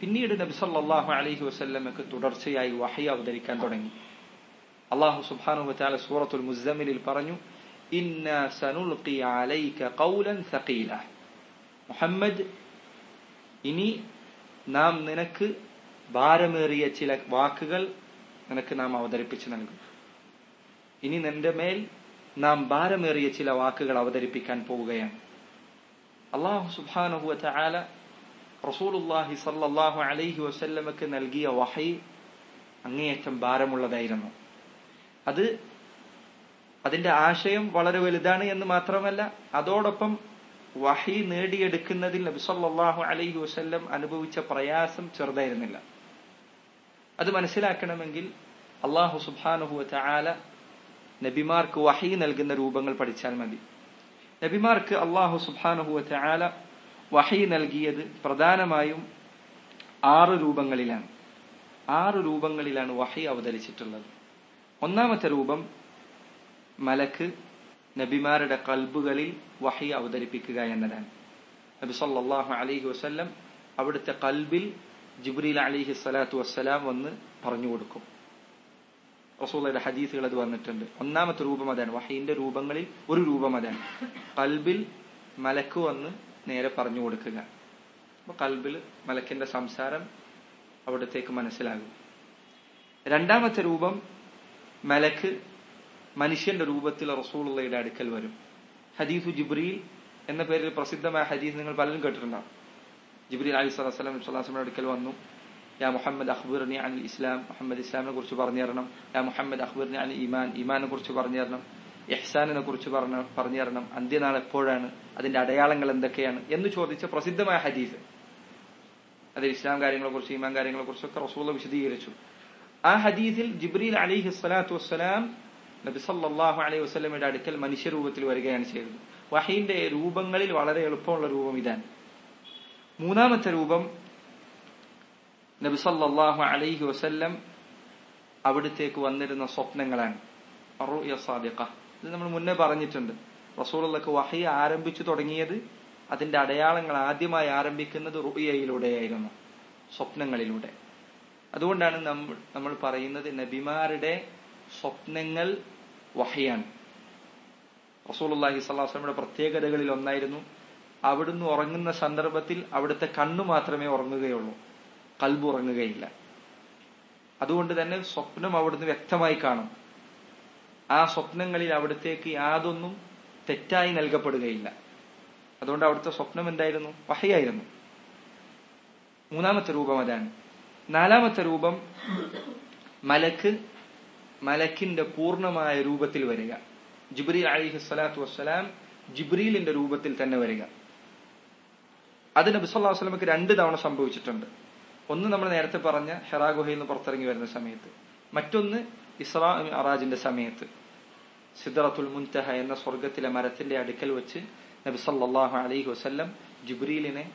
പിന്നീട് നബി സല്ലല്ലാഹു അലൈഹി വസല്ലമക്ക് തുടർച്ചയായി വഹി അവതരിക്കാൻ തുടങ്ങി. അള്ളാഹു സുബാനു വതആല സൂറത്തുൽ മുസ്സമിലിൽ പറഞ്ഞു മുഹമ്മദ് ഇനി നാം നിനക്ക് ഭാരമേറിയ ചില വാക്കുകൾ നിനക്ക് നാം അവതരിപ്പിച്ചു നൽകും. ഇനി നിന്റെ മേൽ നാം ഭാരമേറിയ ചില വാക്കുകൾ അവതരിപ്പിക്കാൻ പോവുകയാണ്. അള്ളാഹു സുബ്ഹാനഹു വതആല റസൂലുള്ളാഹി സല്ലാഹു അലൈഹി വസല്ലമക്ക് നൽകിയ വഹി അങ്ങേയറ്റം ഭാരമുള്ളതായിരുന്നു. അത് അതിന്റെ ആശയം വളരെ വലുതാണ് എന്ന് മാത്രമല്ല അതോടൊപ്പം വഹി നേടിയെടുക്കുന്നതിൽ നബി സല്ലല്ലാഹു അലൈഹി വസ്ല്ലം അനുഭവിച്ച പ്രയാസം ചെറുതായിരുന്നില്ല. അത് മനസ്സിലാക്കണമെങ്കിൽ അള്ളാഹു സുബ്ഹാനഹു വതആല നബിമാർക്ക് വഹി നൽകുന്ന രൂപങ്ങൾ പഠിച്ചാൽ മതി. നബിമാർക്ക് അള്ളാഹു സുബ്ഹാനഹു വതആല വഹി നൽകിയത് പ്രധാനമായും ആറ് രൂപങ്ങളിലാണ്. ആറ് രൂപങ്ങളിലാണ് വഹി അവതരിച്ചിട്ടുള്ളത്. ഒന്നാമത്തെ രൂപം മലക്ക് നബിമാരുടെ കൽബുകളിൽ വഹി അവതരിപ്പിക്കുക എന്നതാണ്. നബി സല്ലാഹു അലൈഹി വസല്ലം അവിടുത്തെ കൽബിൽ ജിബ്രീൽ അലിഹി സ്വലാത്തു വസ്സലാം വന്ന് പറഞ്ഞു കൊടുക്കും. റസൂള്ളയുടെ ഹദീസുകൾ അത് വന്നിട്ടുണ്ട്. ഒന്നാമത്തെ രൂപം അതാണ്. വഹീന്റെ രൂപങ്ങളിൽ ഒരു രൂപം അതാണ്. കൽബിൽ മലക്ക് വന്ന് നേരെ പറഞ്ഞു കൊടുക്കുക. അപ്പൊ കൽബിൽ മലക്കിന്റെ സംസാരം അവിടത്തേക്ക് മനസ്സിലാകും. രണ്ടാമത്തെ രൂപം മലക്ക് മനുഷ്യന്റെ രൂപത്തിൽ റസൂളുള്ളയുടെ അടുക്കൽ വരും. ഹദീസു ജിബ്രീൽ എന്ന പേരിൽ പ്രസിദ്ധമായ ഹദീസ് നിങ്ങൾ പലരും കേട്ടിട്ടുണ്ടാവും. ജിബ്രീൽ അലി സ്വലാസ്ലാം സ്വലാസ്ലമിന്റെ അടുക്കൽ വന്നു. യാ മുഹമ്മദ് അഹ്ബുറിനി അനിൽ ഇസ്ലാം മുഹമ്മദ് ഇസ്ലാമിനെ കുറിച്ച് പറഞ്ഞു തരണം. യാ മുഹമ്മദ് അഹ്ബുറിനി അനിൽ ഇമാൻ ഇമാനെ കുറിച്ച് പറഞ്ഞു തരണം. ഇഹ്സാനിനെ കുറിച്ച് പറഞ്ഞു പറഞ്ഞു തരണം. അന്ത്യനാൾ എപ്പോഴാണ്? അതിന്റെ അടയാളങ്ങൾ എന്തൊക്കെയാണ് എന്ന് ചോദിച്ച പ്രസിദ്ധമായ ഹദീസ്. അതിൽ ഇസ്ലാം കാര്യങ്ങളെ കുറിച്ച് ഈമാൻ കാര്യങ്ങളെ കുറിച്ചൊക്കെ റസൂല വിശദീകരിച്ചു. ആ ഹദീസിൽ ജിബ്രീൽ അലിഹി സ്വലാത്തു വസ്സലാം നബി അലൈഹി വസ്ലമയുടെ അടുക്കൽ മനുഷ്യരൂപത്തിൽ വരികയാണ് ചെയ്തത്. വഹീന്റെ രൂപങ്ങളിൽ വളരെ എളുപ്പമുള്ള രൂപം ഇതാണ്. മൂന്നാമത്തെ രൂപം നബി സല്ലല്ലാഹു അലൈഹി വസ്ല്ലം അവിടത്തേക്ക് വന്നിരുന്ന സ്വപ്നങ്ങളാണ്. ഇത് നമ്മൾ മുന്നേ പറഞ്ഞിട്ടുണ്ട്. റസൂലുള്ളക്ക് വഹി ആരംഭിച്ചു തുടങ്ങിയത് അതിന്റെ അടയാളങ്ങൾ ആദ്യമായി ആരംഭിക്കുന്നത് റുബിയയിലൂടെയായിരുന്നു സ്വപ്നങ്ങളിലൂടെ. അതുകൊണ്ടാണ് നമ്മൾ നമ്മൾ പറയുന്നത് നബിമാരുടെ സ്വപ്നങ്ങൾ വഹയാണ്. റസൂലുള്ളാഹി സ്വലാസ്ലമിയുടെ പ്രത്യേകതകളിൽ ഒന്നായിരുന്നു അവിടുന്ന് ഉറങ്ങുന്ന സന്ദർഭത്തിൽ അവിടുത്തെ കണ്ണു മാത്രമേ ഉറങ്ങുകയുള്ളൂ കൽബ് ഉറങ്ങുകയില്ല. അതുകൊണ്ട് തന്നെ സ്വപ്നം അവിടുന്ന് വ്യക്തമായി കാണും. ആ സ്വപ്നങ്ങളിൽ അവിടത്തേക്ക് യാതൊന്നും തെറ്റായി നൽകപ്പെടുകയില്ല. അതുകൊണ്ട് അവിടുത്തെ സ്വപ്നം എന്തായിരുന്നു? വഹയായിരുന്നു. മൂന്നാമത്തെ രൂപം അതാണ്. നാലാമത്തെ രൂപം മലക്ക് മലക്കിന്റെ പൂർണമായ രൂപത്തിൽ വരിക. ജിബ്രീൽ അലിഹി സ്വലാത്തു വസ്സലാം ജിബ്രീലിന്റെ രൂപത്തിൽ തന്നെ വരിക. അത് നബി സല്ലല്ലാഹു അലൈഹി വസല്ലമക്ക് രണ്ട് തവണ സംഭവിച്ചിട്ടുണ്ട്. ഒന്ന് നമ്മൾ നേരത്തെ പറഞ്ഞ ഹെറാഗുഹയിൽ നിന്ന് പുറത്തിറങ്ങി വരുന്ന സമയത്ത്. മറ്റൊന്ന് ഇസ്രാ അറാജിന്റെ സമയത്ത്. സിദ്റത്തുൽ മുൻതഹ എന്ന സ്വർഗത്തിലെ മരത്തിന്റെ അടുക്കൽ വെച്ച് നബി സല്ലല്ലാഹു അലൈഹി വസല്ലം ജിബ്രീലിനെ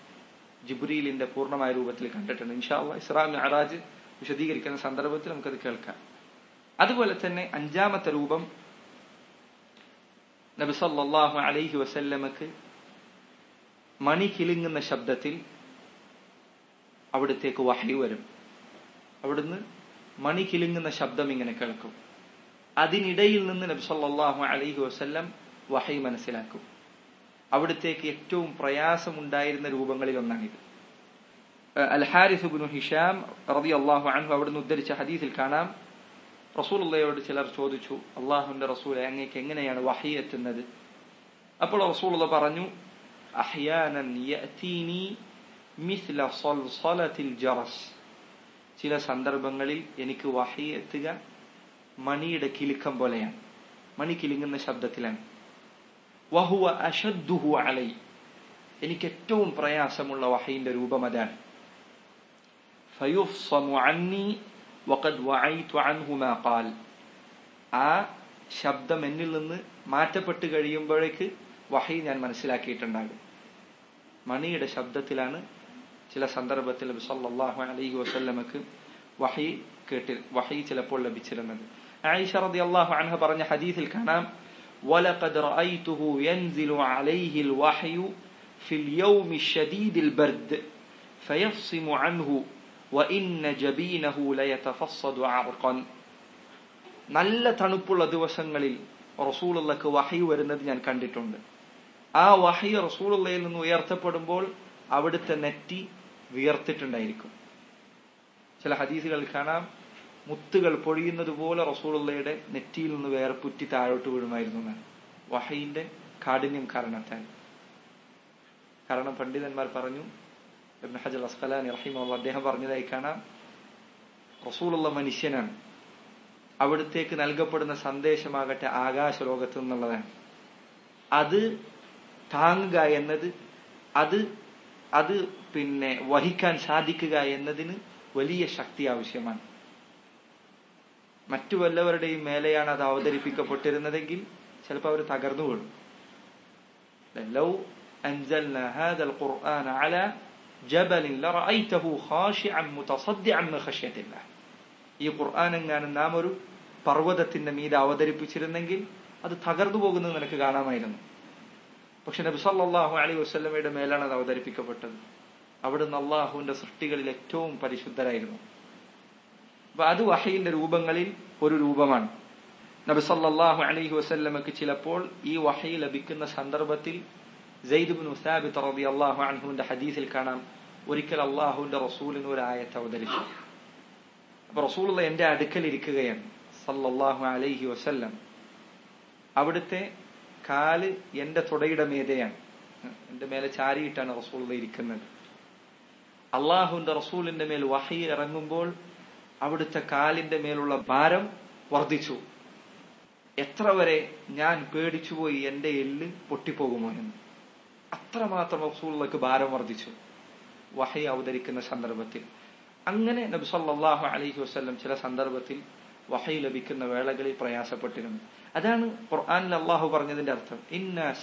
ജിബ്രീലിന്റെ പൂർണമായ രൂപത്തിൽ കണ്ടിട്ടുണ്ട്. ഇൻഷാ അള്ളാഹ് ഇസ്രാ അറാജ് വിശദീകരിക്കുന്ന സന്ദർഭത്തിൽ നമുക്കത് കേൾക്കാം. അതുപോലെ തന്നെ അഞ്ചാമത്തെ രൂപം നബി സല്ലല്ലാഹു അലൈഹി വസല്ലമക്ക് മണി കിലുങ്ങുന്ന ശബ്ദത്തിൽ അവിടത്തേക്ക് വഹി വരും. അവിടുന്ന് മണി കിലുങ്ങുന്ന ശബ്ദം ഇങ്ങനെ കേൾക്കും. അതിനിടയിൽ നിന്ന് നബി സല്ലല്ലാഹു അലൈഹി വസല്ലം വഹൈ മനസ്സിലാക്കും. അവിടത്തേക്ക് ഏറ്റവും പ്രയാസമുണ്ടായിരുന്ന രൂപങ്ങളിൽ ഒന്നാണിത്. അൽ ഹാരിസ് ബിനു ഹിഷാം റളിയല്ലാഹു അൻഹു അവിടുന്ന് ഉദ്ധരിച്ച ഹദീസിൽ കാണാം. റസൂലുള്ളയോട് ചിലർ ചോദിച്ചു അള്ളാഹുവിന്റെ റസൂൽ അങ്ങേക്ക് എങ്ങനെയാണ് വഹി എത്തുന്നത്? അപ്പോൾ റസൂലുള്ള പറഞ്ഞു ചില സന്ദർഭങ്ങളിൽ എനിക്ക് വഹി എത്തുക മണിയുടെ കിലുക്കം പോലെയാണ്. മണി കിലുങ്ങുന്ന ശബ്ദത്തിലാണ്. വഹുവ അഷദ്ദുഹു അലൈ. എനിക്ക് ഏറ്റവും പ്രയാസമുള്ള വഹയിന്റെ രൂപം അതാണ്. ആ ശബ്ദം എന്നിൽ നിന്ന് മാറ്റപ്പെട്ട് കഴിയുമ്പോഴേക്ക് വഹി ഞാൻ മനസ്സിലാക്കിയിട്ടുണ്ടാകും. മണിയുടെ ശബ്ദത്തിലാണ് ചില സന്ദർഭത്തിൽ സല്ലല്ലാഹു അലൈഹി വസല്ലമക്ക് വഹി കേട്ടി വഹി ചിലപ്പോൾ ലഭിച്ചിരുന്നത്. ആയിഷ റളിയല്ലാഹു അൻഹ പറഞ്ഞ ഹദീസിൽ കാണാം ولقد رأيته ينزل عليه الوحي في اليوم الشديد البرد فيفصم عنه وإن جبينه ليتفصد عرقا നല്ല തണുപ്പുള്ള ദിവസങ്ങളിൽ റസൂലുള്ളക്ക് വഹി വരുന്നത് ഞാൻ കണ്ടിട്ടുണ്ട് ആ വഹി റസൂലുള്ളയിൽ നിന്ന് ഉയർത്തപ്പെടുമ്പോൾ അവിടുത്തെ നെറ്റി വിയർത്തിട്ടുണ്ടായിരിക്കും ചില ഹദീസുകൾ കാണാം മുത്തുകൾ പൊഴിയുന്നത് പോലെ റസൂളുള്ളയുടെ നെറ്റിയിൽ നിന്ന് വേറെ പുറ്റി താഴോട്ട് വീഴുമായിരുന്നു എന്നാണ് വഹയിന്റെ കാഠിന്യം കാരണത്താൽ. കാരണം പണ്ഡിതന്മാർ പറഞ്ഞു ഹജൽ അസ്ഖലാനി റഹിമുള്ള അദ്ദേഹം പറഞ്ഞതായി കാണാം റസൂലുള്ള മനുഷ്യനാണ്. അവിടത്തേക്ക് നൽകപ്പെടുന്ന സന്ദേശമാകട്ടെ ആകാശ ലോകത്ത് നിന്നുള്ളതാണ്. അത് താങ്ങുക എന്നത് അത് അത് പിന്നെ വഹിക്കാൻ സാധിക്കുക എന്നതിന് വലിയ ശക്തി ആവശ്യമാണ്. മറ്റു വല്ലവരുടെയും മേലെയാണ് അത് അവതരിപ്പിക്കപ്പെട്ടിരുന്നതെങ്കിൽ ചിലപ്പോൾ അവർ തകർന്നു വീഴും ഈ ഖുർആൻ എങ്ങാനും നാം ഒരു പർവതത്തിന്റെ മീതെ അവതരിപ്പിച്ചിരുന്നെങ്കിൽ അത് തകർന്നു പോകുന്നത് നിനക്ക് കാണാമായിരുന്നു. പക്ഷെ നബിസല്ലാഹു അലി വസ്ലമയുടെ മേലാണ് അത് അവതരിപ്പിക്കപ്പെട്ടത്. അവിടുന്ന് അള്ളാഹുവിന്റെ സൃഷ്ടികളിൽ ഏറ്റവും പരിശുദ്ധരായിരുന്നു. അപ്പൊ അത് വഹയിന്റെ രൂപങ്ങളിൽ ഒരു രൂപമാണ്. നബി സല്ലല്ലാഹു അലൈഹി വസ്ല്ലമക്ക് ചിലപ്പോൾ ഈ വഹയിൽ ലഭിക്കുന്ന സന്ദർഭത്തിൽ സെയ്ദ് ബിൻ ഉസാബിത്ത് റളിയല്ലാഹു അൻഹുവിന്റെ ഹദീസിൽ കാണാം ഒരിക്കൽ അള്ളാഹുവിന്റെ റസൂലിന് ഒരു ആയത്ത് അവതരിച്ചു. അപ്പൊ റസൂലുള്ള എന്റെ അടുക്കൽ ഇരിക്കുകയാണ് സല്ലല്ലാഹു അലൈഹി വസല്ലം. അവിടുത്തെ കാൽ എന്റെ തുടയുടെ മേതയാണ്. എന്റെ മേലെ ചാരിയിട്ടാണ് റസൂലുള്ള ഇരിക്കുന്നത്. അള്ളാഹുവിന്റെ റസൂലിന്റെ മേൽ വഹി ഇറങ്ങുമ്പോൾ അവിടുത്തെ കാലിന്റെ മേലുള്ള ഭാരം വർദ്ധിച്ചു. എത്ര വരെ ഞാൻ പേടിച്ചുപോയി എന്റെ എല്ല് പൊട്ടിപ്പോകുമോ എന്ന്. അത്രമാത്രം റസൂലുള്ളക്ക് ഭാരം വർദ്ധിച്ചു. വഹി അവതരിക്കുന്ന സന്ദർഭത്തിൽ. അങ്ങനെ നബി സല്ലല്ലാഹു അലൈഹി വസല്ലം ചില സന്ദർഭത്തിൽ വഹി ലഭിക്കുന്ന വേളകളിൽ പ്രയാസപ്പെട്ടിരുന്നു. അതാണ് ഖുർആനിൽ അള്ളാഹു പറഞ്ഞതിന്റെ അർത്ഥം. ഇന്ന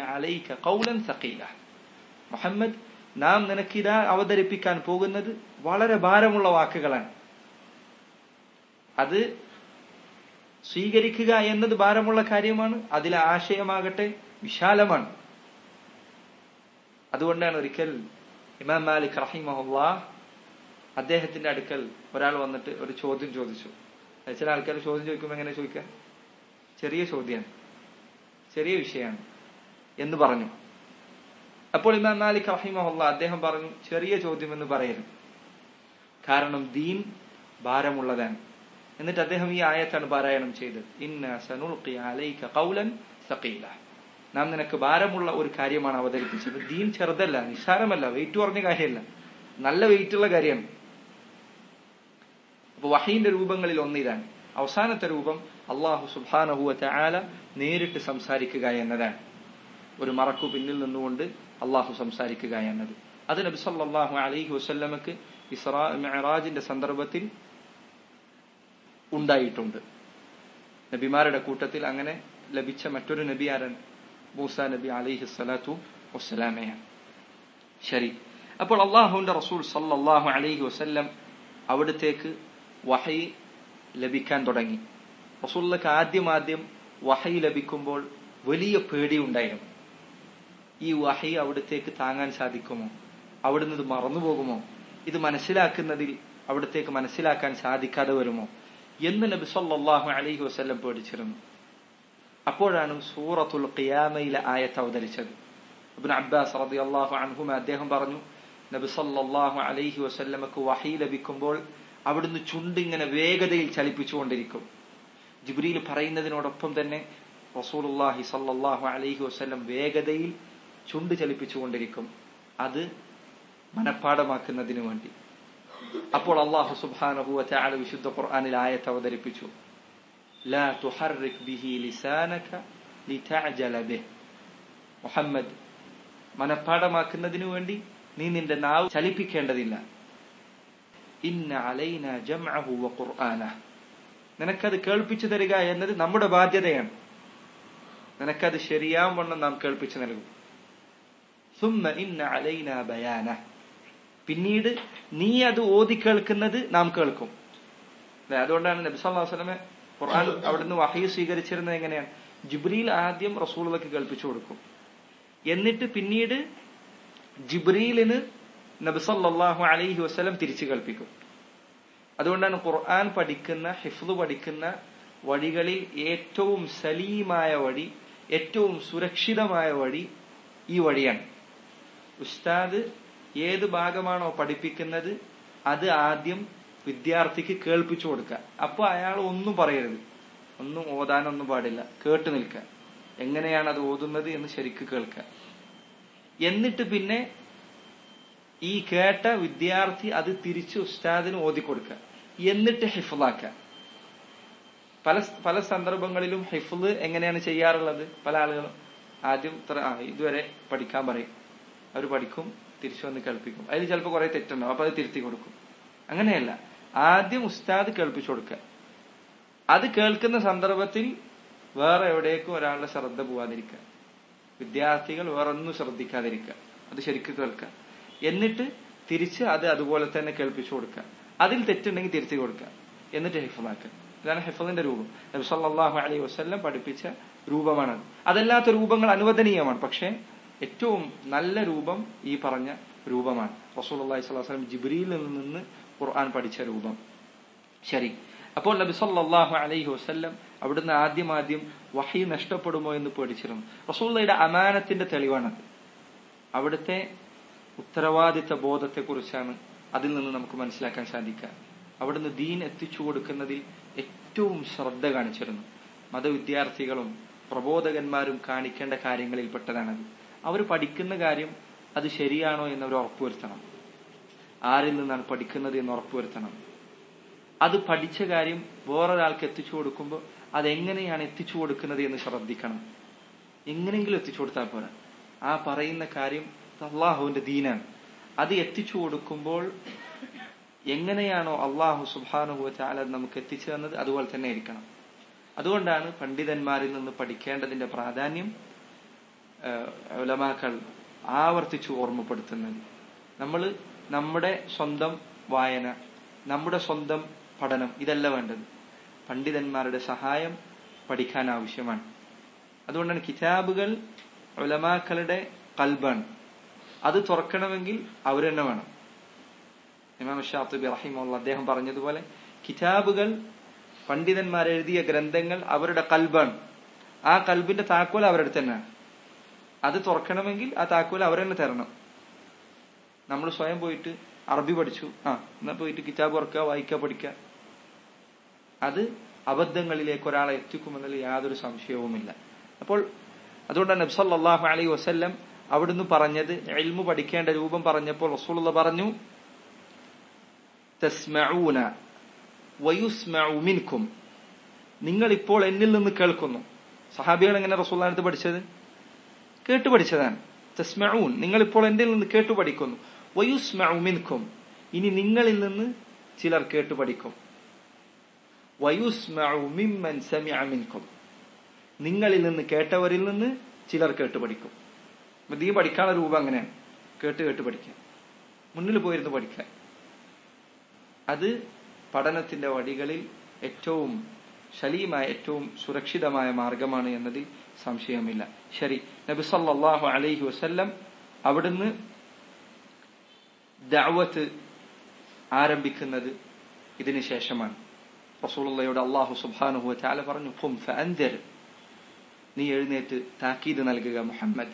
അലൈക ഖൗലൻ സഖീല. മുഹമ്മദ് നാം നിനക്കിതാ അവതരിപ്പിക്കാൻ പോകുന്നത് വളരെ ഭാരമുള്ള വാക്കുകളാണ്. അത് സ്വീകരിക്കുക എന്നത് ഭാരമുള്ള കാര്യമാണ് അതിലെ ആശയമാകട്ടെ വിശാലമാണ്. അതുകൊണ്ടാണ് ഒരിക്കൽ ഇമാം മാലിക് റഹിമഹുല്ലാ അദ്ദേഹത്തിന്റെ അടുക്കൽ ഒരാൾ വന്നിട്ട് ഒരു ചോദ്യം ചോദിച്ചു. ചില ആൾക്കാർ ചോദ്യം ചോദിക്കുമ്പോൾ എങ്ങനെ ചോദിക്കുക ചെറിയ ചോദ്യമാണ് ചെറിയ വിഷയമാണ് എന്ന് പറഞ്ഞു. അപ്പോൾ ഇമാം മാലിക് റഹിമഹുല്ല അദ്ദേഹം പറഞ്ഞു ചെറിയ ചോദ്യം എന്ന് പറയരുത്. കാരണം ദീൻ ഭാരമുള്ളതാണ്. എന്നിട്ട് അദ്ദേഹം ഈ ആയത്താണ് പാരായണം ചെയ്തത്. ഇന്ന സനുൽഖി അലൈക ഖൗലൻ സഖീല. നാം നിനക്ക് ഭാരമുള്ള ഒരു കാര്യമാണ് അവതരിപ്പിച്ചത്. ദീൻ ചെറുതല്ല നിസ്സാരമല്ല വെയിറ്റ് കുറഞ്ഞ കാര്യമല്ല. നല്ല വെയിറ്റുള്ള കാര്യമാണ്. അപ്പൊ വഹീന്റെ രൂപങ്ങളിൽ ഒന്നിതാണ്. അവസാനത്തെ രൂപം അള്ളാഹു സുബാനഹുവത്തെ ആല നേരിട്ട് സംസാരിക്കുക എന്നതാണ്. ഒരു മറക്കു പിന്നിൽ നിന്നുകൊണ്ട് അള്ളാഹു സംസാരിക്കുക എന്നത്. അത് നബി സല്ലല്ലാഹു അലൈഹി വസല്ലമക്ക് ഇസ്രാ മെഹറാജിന്റെ സന്ദർഭത്തിൽ ഉണ്ടായിട്ടുണ്ട്. നബിമാരുടെ കൂട്ടത്തിൽ അങ്ങനെ ലഭിച്ച മറ്റൊരു നബി ആരൻ മൂസ നബി അലിഹി സ്വലാത്തു വസ്സലാമയാണ് ശരി. അപ്പോൾ അള്ളാഹുവിന്റെ റസൂൽ സല്ലാഹു അലൈഹി വസ്ല്ലം അവിടത്തേക്ക് വഹൈ ലഭിക്കാൻ തുടങ്ങി. റസൂലിലേക്ക് ആദ്യം ആദ്യം വഹൈ ലഭിക്കുമ്പോൾ വലിയ പേടി ഉണ്ടായിരുന്നു. ഈ വഹൈ അവിടത്തേക്ക് താങ്ങാൻ സാധിക്കുമോ? അവിടുന്ന് ഇത് മറന്നുപോകുമോ? ഇത് മനസ്സിലാക്കുന്നതിൽ അവിടത്തേക്ക് മനസ്സിലാക്കാൻ സാധിക്കാതെ വരുമോ? എന്ന് നബി സല്ലാഹു അലൈഹി വസല്ലം പേടിച്ചിരുന്നു. അപ്പോഴാണ് സൂറത്തുൽ ഖിയാമയിലെ ആയത്ത് അവതരിച്ചത്. അബ്ബാസ് അള്ളാഹു അൻഹുമ അദ്ദേഹം പറഞ്ഞു നബി സല്ലാഹു അലൈഹി വസ്ല്ലമക്ക് വഹി ലഭിക്കുമ്പോൾ അവിടുന്ന് ചുണ്ടിങ്ങനെ വേഗതയിൽ ചലിപ്പിച്ചുകൊണ്ടിരിക്കും. ജിബ്രിയിൽ പറയുന്നതിനോടൊപ്പം തന്നെ റസൂലുള്ളാഹി സല്ലാഹു അലൈഹി വസ്ല്ലം വേഗതയിൽ ചുണ്ട് ചലിപ്പിച്ചുകൊണ്ടിരിക്കും. അത് മനഃപ്പാടമാക്കുന്നതിന് വേണ്ടി. അപ്പോൾ അള്ളാഹു സുബ്ഹാനഹു വതആല വിശുദ്ധ ഖുർആാനിൽ ആയത്ത് അവതരിപ്പിച്ചു. ലാ ബിഹി ലിസാനക മുഹമ്മദ് മനഃപ്പാടമാക്കുന്നതിനു വേണ്ടി നീ നിന്റെ നാവ് ചലിപ്പിക്കേണ്ടതില്ല. ഇന്ന വ ഖുർആന. നിനക്കത് കേൾപ്പിച്ചു തരിക എന്നത് നമ്മുടെ ബാധ്യതയാണ്. നിനക്കത് ശരിയാവണ്ണം നാം കേൾപ്പിച്ചു നൽകും. ഇന്ന അലൈന ബയാന. പിന്നീട് നീ അത് ഓതി കേൾക്കുന്നത് നാം കേൾക്കും. അതുകൊണ്ടാണ് നബി സല്ലല്ലാഹു അലൈഹി വസല്ലമെ ഖുർആൻ അവിടുന്ന് വഹി സ്വീകരിച്ചിരുന്നത് എങ്ങനെയാണ്? ജിബ്രീൽ ആദ്യം റസൂളിലേക്ക് കേൾപ്പിച്ചു കൊടുക്കും. എന്നിട്ട് പിന്നീട് ജിബ്രീലിന് നബിസല്ലാഹു അലൈഹി വസ്ലം തിരിച്ചു കേൾപ്പിക്കും. അതുകൊണ്ടാണ് ഖുർആൻ പഠിക്കുന്ന ഹിഫ്ദ് പഠിക്കുന്ന വഴികളിൽ ഏറ്റവും സലീമായ വഴി ഏറ്റവും സുരക്ഷിതമായ വഴി ഈ വഴിയാണ്. ഉസ്താദ് ഏത് ഭാഗമാണോ പഠിപ്പിക്കുന്നത് അത് ആദ്യം വിദ്യാർത്ഥിക്ക് കേൾപ്പിച്ചു കൊടുക്കുക. അപ്പൊ അയാൾ ഒന്നും പറയരുത്. ഒന്നും ഓതാനൊന്നും പാടില്ല. കേട്ടു നിൽക്കുക. എങ്ങനെയാണ് അത് ഓതുന്നത് എന്ന് ശരിക്ക് കേൾക്കുക. എന്നിട്ട് പിന്നെ ഈ കേട്ട വിദ്യാർത്ഥി അത് തിരിച്ച് ഉസ്താദിന് ഓതിക്കൊടുക്കുക. എന്നിട്ട് ഹിഫുലാക്കുക പല പല സന്ദർഭങ്ങളിലും ഹിഫുൾ എങ്ങനെയാണ് ചെയ്യാറുള്ളത്? പല ആളുകളും ആദ്യം ഇത്ര ഇതുവരെ പഠിക്കാൻ പറയും. അവർ പഠിക്കും. തിരിച്ചു വന്ന് കേൾപ്പിക്കും. അതിൽ ചിലപ്പോൾ കുറെ തെറ്റുണ്ടാവും. അപ്പൊ അത് തിരുത്തി കൊടുക്കും. അങ്ങനെയല്ല. ആദ്യം ഉസ്താദ് കേൾപ്പിച്ചു കൊടുക്കുക. അത് കേൾക്കുന്ന സന്ദർഭത്തിൽ വേറെ എവിടേക്കും ഒരാളുടെ ശ്രദ്ധ പോവാതിരിക്കുക. വിദ്യാർത്ഥികൾ വേറൊന്നും ശ്രദ്ധിക്കാതിരിക്കുക. അത് ശരിക്കും കേൾക്കുക. എന്നിട്ട് തിരിച്ച് അത് അതുപോലെ തന്നെ കേൾപ്പിച്ചു കൊടുക്കുക. അതിൽ തെറ്റുണ്ടെങ്കിൽ തിരുത്തി കൊടുക്കുക. എന്നിട്ട് ഹെഫമാക്കുക. ഇതാണ് ഹെഫലിന്റെ രൂപം. നബി സല്ലല്ലാഹു അലൈഹി വസല്ലം പഠിപ്പിച്ച രൂപമാണത്. അതല്ലാത്ത രൂപങ്ങൾ അനുവദനീയമാണ്. പക്ഷേ ഏറ്റവും നല്ല രൂപം ഈ പറഞ്ഞ രൂപമാണ്. റസൂൽ അള്ളഹി സ്വലാഹു വസ്ലം ജിബ്രിയിൽ നിന്ന് ഖുർആൻ പഠിച്ച രൂപം. ശരി. അപ്പോൾ നബി സല്ലല്ലാഹു അലൈഹി വസ്ല്ലം അവിടുന്ന് ആദ്യം ആദ്യം വഹി നഷ്ടപ്പെടുമോ എന്ന് പേടിച്ചിരുന്നു. റസൂള്ളയുടെ അമാനത്തിന്റെ തെളിവാണത്. അവിടുത്തെ ഉത്തരവാദിത്ത ബോധത്തെക്കുറിച്ചാണ് അതിൽ നിന്ന് നമുക്ക് മനസ്സിലാക്കാൻ സാധിക്കുക. അവിടുന്ന് ദീൻ എത്തിച്ചു കൊടുക്കുന്നതിൽ ഏറ്റവും ശ്രദ്ധ കാണിച്ചിരുന്നു. മതവിദ്യാർത്ഥികളും പ്രബോധകന്മാരും കാണിക്കേണ്ട കാര്യങ്ങളിൽ പെട്ടതാണത് അവർ പഠിക്കുന്ന കാര്യം അത് ശരിയാണോ എന്ന് അവർ ഉറപ്പുവരുത്തണം. ആരിൽ നിന്നാണ് പഠിക്കുന്നത് എന്ന് ഉറപ്പുവരുത്തണം. അത് പഠിച്ച കാര്യം വേറൊരാൾക്ക് എത്തിച്ചു കൊടുക്കുമ്പോൾ അതെങ്ങനെയാണ് എത്തിച്ചു കൊടുക്കുന്നത് എന്ന് ശ്രദ്ധിക്കണം. എങ്ങനെയെങ്കിലും എത്തിച്ചു കൊടുത്താൽ പോരാ. ആ പറയുന്ന കാര്യം അള്ളാഹുവിന്റെ ദീനാണ്. അത് എത്തിച്ചു കൊടുക്കുമ്പോൾ എങ്ങനെയാണോ അള്ളാഹു അത് നമുക്ക് എത്തിച്ചു തന്നത് അതുപോലെ തന്നെ ഇരിക്കണം അതുകൊണ്ടാണ് പണ്ഡിതന്മാരിൽ നിന്ന് പഠിക്കേണ്ടതിന്റെ പ്രാധാന്യം ഉലമാക്കൾ ആവർത്തിച്ചു ഓർമ്മപ്പെടുത്തുന്നത്. നമ്മൾ നമ്മുടെ സ്വന്തം വായന നമ്മുടെ സ്വന്തം പഠനം ഇതല്ല വേണ്ടത്. പണ്ഡിതന്മാരുടെ സഹായം പഠിക്കാൻ ആവശ്യമാണ്. അതുകൊണ്ടാണ് കിതാബുകൾ ഉലമാക്കളുടെ കൽബാണ്. അത് തുറക്കണമെങ്കിൽ അവർ തന്നെ വേണം. ഇമാം ഷാത്തുബി റഹിമുള്ള അദ്ദേഹം പറഞ്ഞതുപോലെ കിതാബുകൾ പണ്ഡിതന്മാരെഴുതിയ ഗ്രന്ഥങ്ങൾ അവരുടെ കൽബാണ്. ആ കൽബിന്റെ താക്കോൽ അവരുടെ തന്നെയാണ്. അത് തുറക്കണമെങ്കിൽ ആ താക്കോൽ അവർ തന്നെ തരണം. നമ്മൾ സ്വയം പോയിട്ട് അറബി പഠിച്ചു. ആ എന്നാ പോയിട്ട് കിതാബ് ഉറക്കുക വായിക്കുക പഠിക്കുക അത് അബദ്ധങ്ങളിലേക്ക് ഒരാളെ എത്തിക്കുമെന്നതിൽ യാതൊരു സംശയവുമില്ല. അപ്പോൾ അതുകൊണ്ടാണ് നബ്സല്ലാഹു അലൈ വസ്ല്ലം അവിടുന്ന് പറഞ്ഞത് എൽമു പഠിക്കേണ്ട രൂപം പറഞ്ഞപ്പോൾ റസൂലുള്ള പറഞ്ഞു തസ്മഊന നിങ്ങൾ ഇപ്പോൾ എന്നിൽ നിന്ന് കേൾക്കുന്നു. സഹാബികൾ എങ്ങനെ റസൂള്ളാനത്ത് പഠിച്ചത്? കേട്ടു പഠിച്ചതാണ് തസ്മഊൻ നിങ്ങൾ ഇപ്പോൾ എന്റെ നിന്ന് കേട്ടു പഠിക്കുന്നു വയുസ്മഉ മിൻകും. ഇനി നിങ്ങളിൽ നിന്ന് ചിലർ കേട്ടു പഠിക്കും വയുസ്മഉ മിമ്മൻ സമിഅ മിൻകും. നിങ്ങളിൽ നിന്ന് കേട്ടവരിൽ നിന്ന് ചിലർ കേട്ടു പഠിക്കും നീ പഠിക്കാനുള്ള രൂപം അങ്ങനെയാണ്. കേട്ട് കേട്ട് പഠിക്കാൻ മുന്നിൽ പോയിരുന്നു പഠിക്കാൻ അത് പഠനത്തിന്റെ വഴികളിൽ ഏറ്റവും ശലീമായ ഏറ്റവും സുരക്ഷിതമായ മാർഗമാണ് എന്നതിൽ സംശയമില്ല ശരി. നബി സല്ലാഹു അലൈഹി വസ്ല്ലം അവിടുന്ന് ദഅവത്ത് ആരംഭിക്കുന്നത് ഇതിന് ശേഷമാണ്. റസൂലുള്ളയോട് അള്ളാഹു സുബ്ഹാനഹു ചാല പറഞ്ഞു ഖും ഫഅൻദിർ. നീ എഴുന്നേറ്റ് താക്കീത് നൽകുക മുഹമ്മദ്.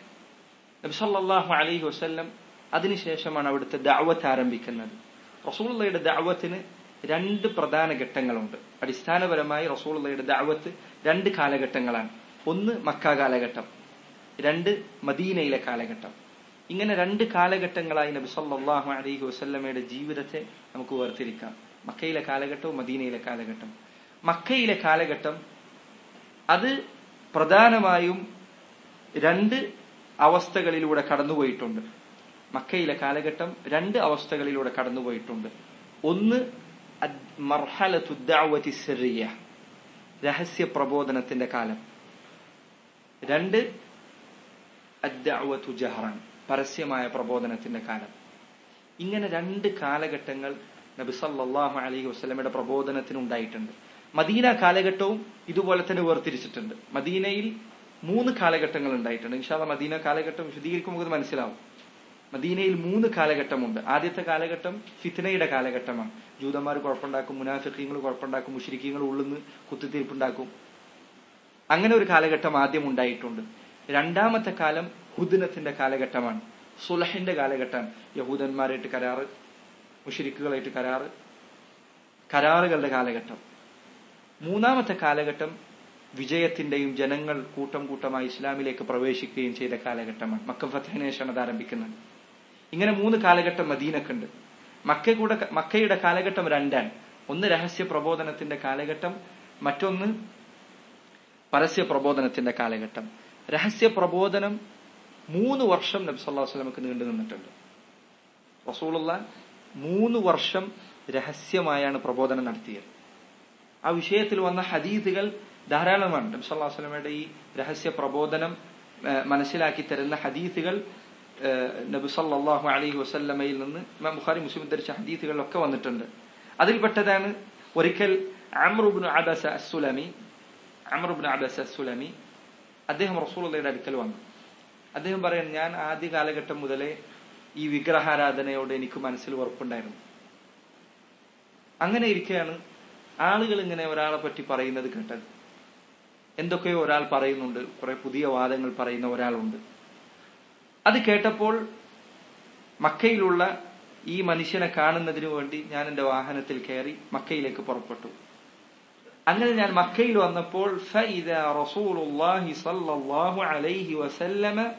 നബി സല്ലാഹു അലൈഹി വസ്ല്ലം അതിനുശേഷമാണ് അവിടുത്തെ ദഅവത്ത് ആരംഭിക്കുന്നത്. റസൂലുള്ളയുടെ ദഅവത്തിന് രണ്ട് പ്രധാന ഘട്ടങ്ങളുണ്ട്. അടിസ്ഥാനപരമായി റസൂലുള്ളയുടെ ദഅവത്ത് രണ്ട് കാലഘട്ടങ്ങളാണ്. ഒന്ന് മക്ക കാലഘട്ടം രണ്ട് മദീനയിലെ കാലഘട്ടം. ഇങ്ങനെ രണ്ട് കാലഘട്ടങ്ങളായി നബി സല്ലാഹു അലൈഹി വസല്ലമയുടെ ജീവിതത്തെ നമുക്ക് വേർതിരിക്കാം. മക്കയിലെ കാലഘട്ടവും മദീനയിലെ കാലഘട്ടം മക്കയിലെ കാലഘട്ടം അത് പ്രധാനമായും രണ്ട് അവസ്ഥകളിലൂടെ കടന്നുപോയിട്ടുണ്ട്. മക്കയിലെ കാലഘട്ടം രണ്ട് അവസ്ഥകളിലൂടെ കടന്നുപോയിട്ടുണ്ട്. ഒന്ന് മർഹലത്തുദ്ദാവതി സെറിയ രഹസ്യ പ്രബോധനത്തിന്റെ കാലം. രണ്ട് അദ്ദഅവതു ജഹ്റൻ പരസ്യമായ പ്രബോധനത്തിന്റെ കാലം. ഇങ്ങനെ രണ്ട് കാലഘട്ടങ്ങൾ നബി സല്ലല്ലാഹു അലൈഹി വസല്ലമയുടെ പ്രബോധനത്തിന് ഉണ്ടായിട്ടുണ്ട്. മദീന കാലഘട്ടവും ഇതുപോലെ തന്നെ വേർതിരിച്ചിട്ടുണ്ട്. മദീനയിൽ മൂന്ന് കാലഘട്ടങ്ങൾ ഉണ്ടായിട്ടുണ്ട്. ഇൻഷാല്ല മദീന കാലഘട്ടം വിശദീകരിക്കുമ്പോൾ ഇത് മനസ്സിലാവും. മദീനയിൽ മൂന്ന് കാലഘട്ടമുണ്ട്. ആദ്യത്തെ കാലഘട്ടം ഫിത്നയുടെ കാലഘട്ടമാണ്. ജൂതന്മാർ കുഴപ്പമുണ്ടാക്കും മുനാഫിഖ്യങ്ങൾ കുഴപ്പമുണ്ടാക്കും മുഷരിക്കീങ്ങൾ ഉള്ളുന്ന് കുത്തിത്തീർപ്പുണ്ടാക്കും അങ്ങനെ ഒരു കാലഘട്ടം ആദ്യം ഉണ്ടായിട്ടുണ്ട്. രണ്ടാമത്തെ കാലം ഹുദിനത്തിന്റെ കാലഘട്ടമാണ്. സുലഹിന്റെ കാലഘട്ടം യഹൂദന്മാരായിട്ട് കരാറ് മുഷിരിക്കുകളായിട്ട് കരാറ് കരാറുകളുടെ കാലഘട്ടം. മൂന്നാമത്തെ കാലഘട്ടം വിജയത്തിന്റെയും ജനങ്ങൾ കൂട്ടം കൂട്ടമായി ഇസ്ലാമിലേക്ക് പ്രവേശിക്കുകയും ചെയ്ത കാലഘട്ടമാണ്. മക്ക ഫത്തഹിന് ശേഷമാണ് അത് ആരംഭിക്കുന്നത്. ഇങ്ങനെ മൂന്ന് കാലഘട്ടം മദീനക്കുണ്ട് മക്ക കൂടെ മക്കയുടെ കാലഘട്ടം രണ്ടാണ്. ഒന്ന് രഹസ്യ പ്രബോധനത്തിന്റെ കാലഘട്ടം മറ്റൊന്ന് പരസ്യ പ്രബോധനത്തിന്റെ കാലഘട്ടം. രഹസ്യ പ്രബോധനം മൂന്ന് വർഷം നബി സല്ലാഹു വസ്ലമക്ക് നീണ്ടു നിന്നിട്ടുണ്ട്. റസൂലുള്ള മൂന്ന് വർഷം രഹസ്യമായാണ് പ്രബോധനം നടത്തിയത്. ആ വിഷയത്തിൽ വന്ന ഹദീദുകൾ ധാരാളമാണ്. നബി സല്ലാ വസ്ലമയുടെ ഈ രഹസ്യ പ്രബോധനം മനസ്സിലാക്കി തരുന്ന ഹദീസുകൾ നബി സല്ലാഹു അലൈഹി വസല്ലമയിൽ നിന്ന് ഇമാം ബുഖാരി മുസ്ലിം ധരിച്ച ഹദീസുകളിലൊക്കെ വന്നിട്ടുണ്ട്. അതിൽപ്പെട്ടതാണ് ഒരിക്കൽ അമ്രുബിൻ അദസ അസുലമി അമറുബിൻ അബസ് സുലമി അദ്ദേഹം റസൂലുള്ളയുടെ അടുക്കൽ വന്നു. അദ്ദേഹം പറയാൻ ഞാൻ ആദ്യ കാലഘട്ടം മുതലേ ഈ വിഗ്രഹാരാധനയോട് എനിക്ക് മനസ്സിൽ ഉറപ്പുണ്ടായിരുന്നു. അങ്ങനെ ഇരിക്കെയാണ് ആളുകൾ ഇങ്ങനെ ഒരാളെ പറ്റി പറയുന്നത് കേട്ടത്. എന്തൊക്കെയോ ഒരാൾ പറയുന്നുണ്ട് കുറെ പുതിയ വാദങ്ങൾ പറയുന്ന ഒരാളുണ്ട്. അത് കേട്ടപ്പോൾ മക്കയിലുള്ള ഈ മനുഷ്യനെ കാണുന്നതിനു വേണ്ടി ഞാൻ എന്റെ വാഹനത്തിൽ കയറി മക്കയിലേക്ക് പുറപ്പെട്ടു. അങ്ങനെ ഞാൻ മക്കയിൽ വന്നപ്പോൾ റസൂലുള്ളാഹി അലൈഹി വസല്ലമ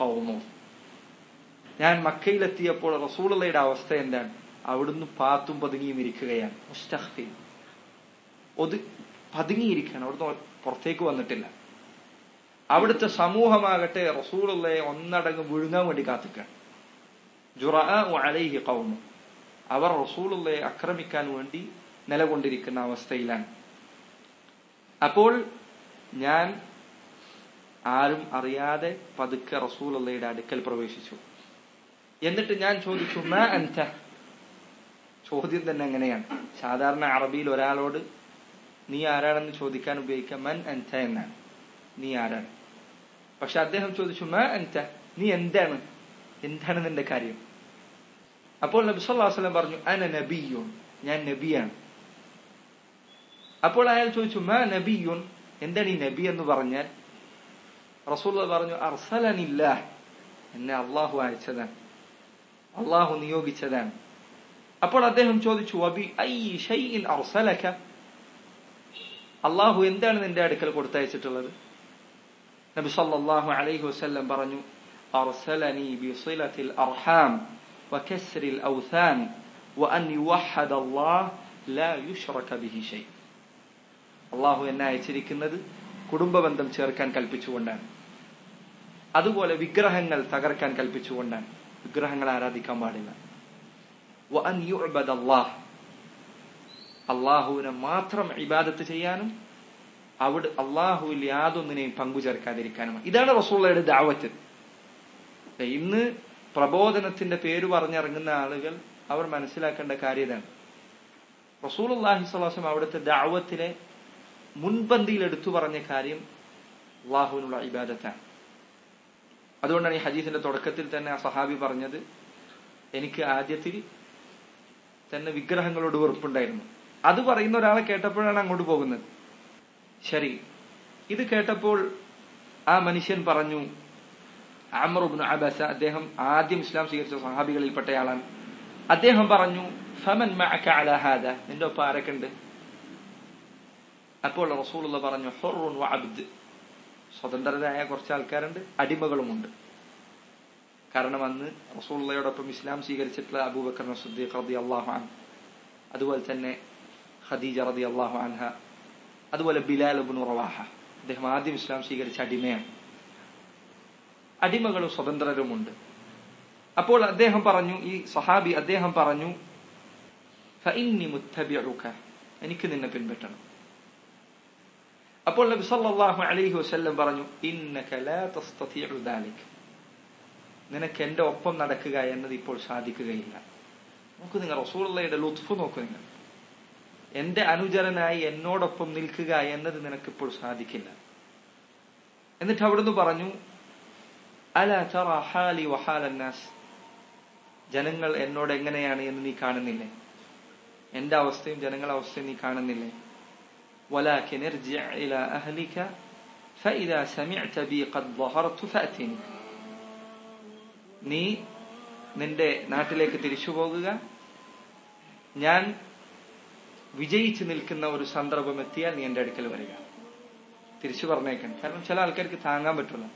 ഖൗമു. ഞാൻ മക്കയിലെത്തിയപ്പോൾ റസൂലുള്ളയുടെ അവസ്ഥ എന്താണ്? അവിടുന്ന് പാത്തും പതുങ്ങിയും ഇരിക്കുകയാണ്. മുസ്തഖ്ഫിയൻ. ഒതു പതുങ്ങിയിരിക്കുകയാണ്. അവിടുന്ന് പുറത്തേക്ക് വന്നിട്ടില്ല. അവിടുത്തെ സമൂഹമാകട്ടെ റസൂലുള്ളയെ ഒന്നടങ്ങ് വിഴുങ്ങാൻ വേണ്ടി കാത്തിക്കാണ് ജുറാഉ അലൈഹി ഖൗമു. അവർ റസൂലുള്ളയെ ആക്രമിക്കാൻ വേണ്ടി നിലകൊണ്ടിരിക്കുന്ന അവസ്ഥയിലാണ്. അപ്പോൾ ഞാൻ ആരും അറിയാതെ പതുക്കെ റസൂലുള്ളയുടെ അടുക്കൽ പ്രവേശിച്ചു. എന്നിട്ട് ഞാൻ ചോദിച്ചു മാ അൻത? ചോദ്യം തന്നെ എങ്ങനെയാണ് സാധാരണ അറബിയിൽ ഒരാളോട് നീ ആരാണെന്ന് ചോദിക്കാൻ ഉപയോഗിക്കാം മൻ അൻത എന്നാണ്. നീ ആരാണ്? പക്ഷെ അദ്ദേഹം ചോദിച്ചു മാ അൻത? നീ എന്താണ്? എന്താണ് നിന്റെ കാര്യം? അപ്പോൾ നബി സല്ലല്ലാഹു അലൈഹി വസല്ലം പറഞ്ഞു അന നബിയുൻ. ഞാൻ നബിയാണ്. അപ്പോൾ അയാൾ ചോദിച്ചു മാ നബിയുൻ? എന്താണ് ഈ നബി എന്ന് പറഞ്ഞാൽ? റസൂൽ പറഞ്ഞു അർസലനില്ലാഹ്. എന്നെ അള്ളാഹു അയച്ചതാണ്. അള്ളാഹു നിയോഗിച്ചതാണ്. അപ്പോൾ അദ്ദേഹം ചോദിച്ചു അബി ഐ ഷൈഇൻ അർസലക? അള്ളാഹു എന്താണ് നിന്റെ അടുക്കൽ കൊടുത്തയച്ചിട്ടുള്ളത്? നബി സല്ലല്ലാഹു അലൈഹി വസല്ലം പറഞ്ഞു അർസലനി ബിസിലത്തിൽ അർഹാം. وكسر الأوثان وأن يوحد الله لا يشرك به شيء അള്ളാഹു എന്നെ അയച്ചിരിക്കുന്നത് കുടുംബബന്ധം ചേർക്കാൻ കൽപ്പിച്ചുകൊണ്ടാണ് അതുപോലെ വിഗ്രഹങ്ങൾ തകർക്കാൻ കൽപ്പിച്ചുകൊണ്ടാണ് വിഗ്രഹങ്ങൾ ആരാധിക്കാൻ പാടില്ല അള്ളാഹുവിനെ മാത്രം ഇബാദത്ത് ചെയ്യാനും അവിടെ അള്ളാഹുവിൽ യാതൊന്നിനെയും പങ്കു ചേർക്കാതിരിക്കാനും ഇതാണ് റസൂള്ളയുടെ ദാവത്ത് ഇന്ന് പ്രബോധനത്തിന്റെ പേര് പറഞ്ഞിറങ്ങുന്ന ആളുകൾ അവർ മനസ്സിലാക്കേണ്ട കാര്യതാണ്. റസൂൽ അള്ളാഹി സ്വലാസം അവിടുത്തെ ദാവത്തിലെ മുൻപന്തിയിൽ എടുത്തു പറഞ്ഞ കാര്യം അള്ളാഹുവിനുള്ള ഇബാദത്താണ്. അതുകൊണ്ടാണ് ഈ ഹദീസിന്റെ തുടക്കത്തിൽ തന്നെ ആ സഹാബി പറഞ്ഞത് എനിക്ക് ആദ്യത്തിൽ തന്നെ വിഗ്രഹങ്ങളോട് വെറുപ്പുണ്ടായിരുന്നു. അത് പറയുന്ന ഒരാളെ കേട്ടപ്പോഴാണ് അങ്ങോട്ട് പോകുന്നത്. ശരി ഇത് കേട്ടപ്പോൾ ആ മനുഷ്യൻ പറഞ്ഞു അമറുബിൻ അബസ അദ്ദേഹം ആദ്യം ഇസ്ലാം സ്വീകരിച്ച സഹാബികളിൽപ്പെട്ടയാളാണ്. അദ്ദേഹം പറഞ്ഞു ഫമൻ അലഹാദ നിന്റെ ഒപ്പം ആരൊക്കെ ഉണ്ട്? അപ്പോൾ റസൂലുള്ള പറഞ്ഞു ഹൊറുൻ അബ്ദ്. സ്വതന്ത്രരായ കുറച്ച് ആൾക്കാരുണ്ട് അടിമകളുമുണ്ട്. കാരണം അന്ന് റസൂള്ളയോടൊപ്പം ഇസ്ലാം സ്വീകരിച്ചിട്ടുള്ള അബൂബക്കർ സുദ്ദീഖ് റതി അള്ളാഹു അതുപോലെ തന്നെ ഖദീജ റതി അള്ളാഹു അൻഹ അതുപോലെ ബിലാൽ അബുൻ റവാഹ. അദ്ദേഹം ആദ്യം ഇസ്ലാം സ്വീകരിച്ച അടിമയാണ്. അടിമകളും സ്വതന്ത്രരുമുണ്ട്. അപ്പോൾ അദ്ദേഹം പറഞ്ഞു ഈ സഹാബി അദ്ദേഹം പറഞ്ഞു എനിക്ക് നിന്നെ പിൻപറ്റണം. അപ്പോൾ നബി സല്ലല്ലാഹു അലൈഹി വസല്ലം പറഞ്ഞു ഇന്നക ലാ നിനക്ക് എന്റെ ഒപ്പം നടക്കുക എന്നത് ഇപ്പോൾ സാധിക്കുകയില്ല. നോക്കു നിങ്ങൾ റസൂലുള്ളയുടെ ലുത്ഫ് നോക്കു നിങ്ങൾ. എന്റെ അനുചരനായി എന്നോടൊപ്പം നിൽക്കുക എന്നത് നിനക്കിപ്പോൾ സാധിക്കില്ല. എന്നിട്ട് അവിടുന്ന് പറഞ്ഞു അല തറ ഹാലി വഹാലന്നാസ് ജനങ്ങൾ എന്നോട് എങ്ങനെയാണ് എന്ന് നീ കാണുന്നില്ലേ എന്റെ അവസ്ഥയും ജനങ്ങളുടെ അവസ്ഥയും നീ കാണുന്നില്ലേ ولكن ارجع إلى أهلك فإذا سمعت بي قد ظهرت فأتني നീ നിന്റെ നാട്ടിലേക്ക് തിരിച്ചു പോകുക ഞാൻ വിജയിച്ചു നിൽക്കുന്ന ഒരു സന്ദർഭം എത്തിയാൽ നീ എന്റെ അടുക്കൽ വരിക തിരിച്ചു പറഞ്ഞേക്കണം കാരണം ചില ആൾക്കാർക്ക് താങ്ങാൻ പറ്റില്ല